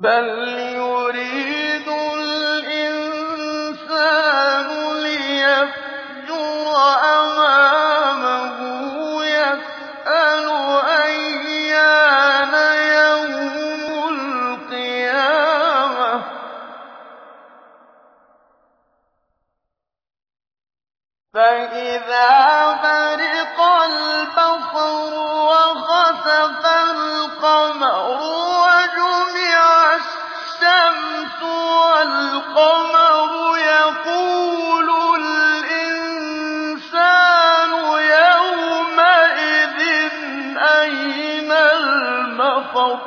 بَلْ يُرِيدُ الْإِنسَانُ لِيَفْجُرَ أَمَامَهُ يَسْأَلُ أَيَّانَ يَوْمُ الْقِيَامَةِ فَإِذَا بَرِقَ وَالْقَمَرُ يَقُولُ الْإِنسَانُ يَوْمَئِذٍ أَيْنَ الْمَفَرُّ؟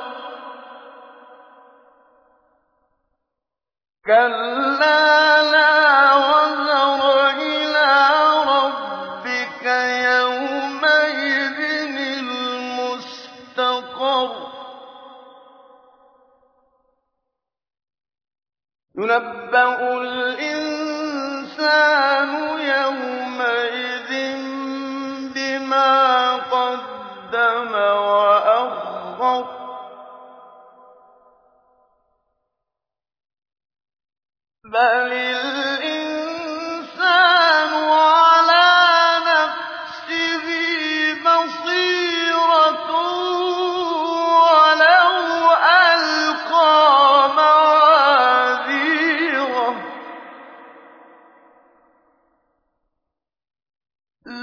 يُنَبَّأُ الْإِنسَانُ يَوْمَئِذٍ بِمَا قَدَّمَ وَأَخَّرَ بَلِ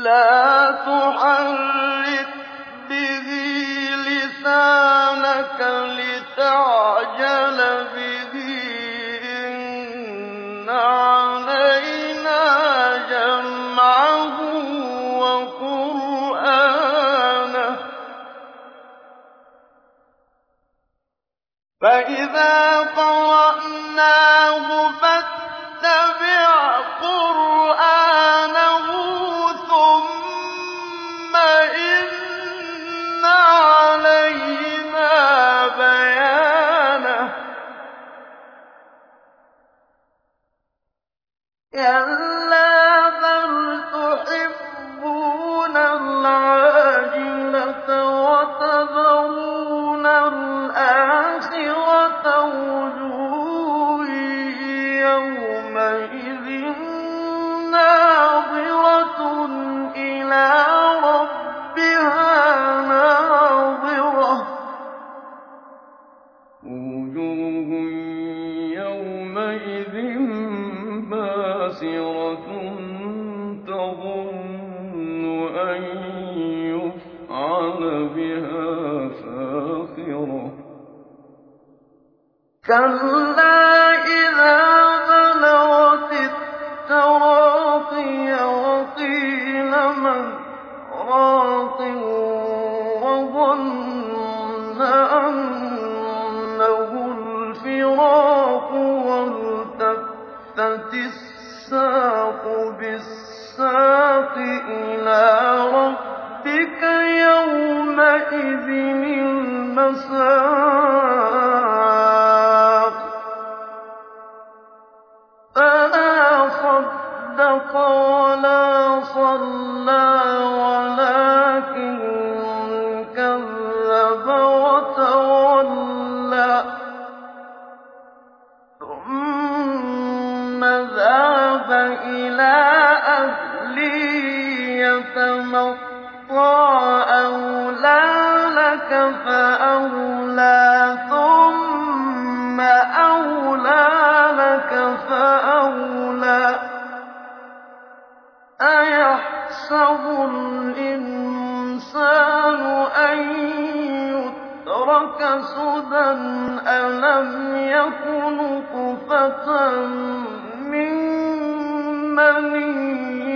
لَا تُحَرِّكْ بِهِ لِسَانَكَ لِتَعْجَلَ بِهِ ۚ. إِنَّ عَلَيْنَا جَمْعَهُ وَقُرْآنَهُ ۖ. فَإِذَا كَلَّا كَلَّا فَلَا صَدَّقَ وَلَا صَلَّىٰ وَلَٰكِن كَذَّبَ وَتَوَلَّىٰ. ثُمَّ ذَهَبَ إِلَىٰ أَهْلِهِ يَتَمَطَّىٰ. لك فأولى ثم أولى لك فأولى. أيحسب الإنسان أن يترك سدى؟ ألم يكن نطفة من مني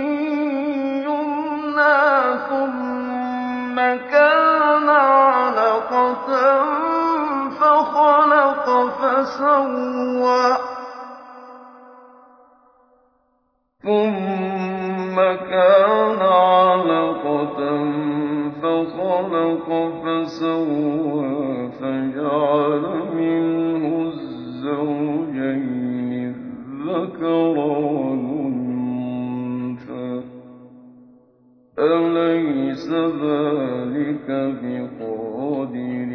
يمنى ثم كان فَسَوَّىٰ. فَجَعَلَ مِنْهُ الزَّوْجَيْنِ الذَّكَرَ وَالْأُنثَىٰ ۚ. أَلَيْسَ ذَٰلِكَ بِقَادِرٍ